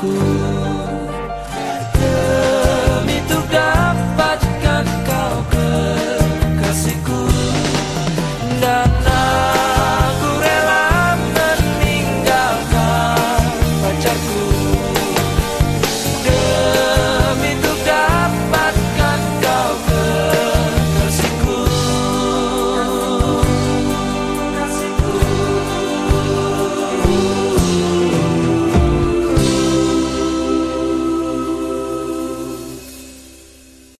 hidupku Demi untuk dapatkan kau kekasihku Dan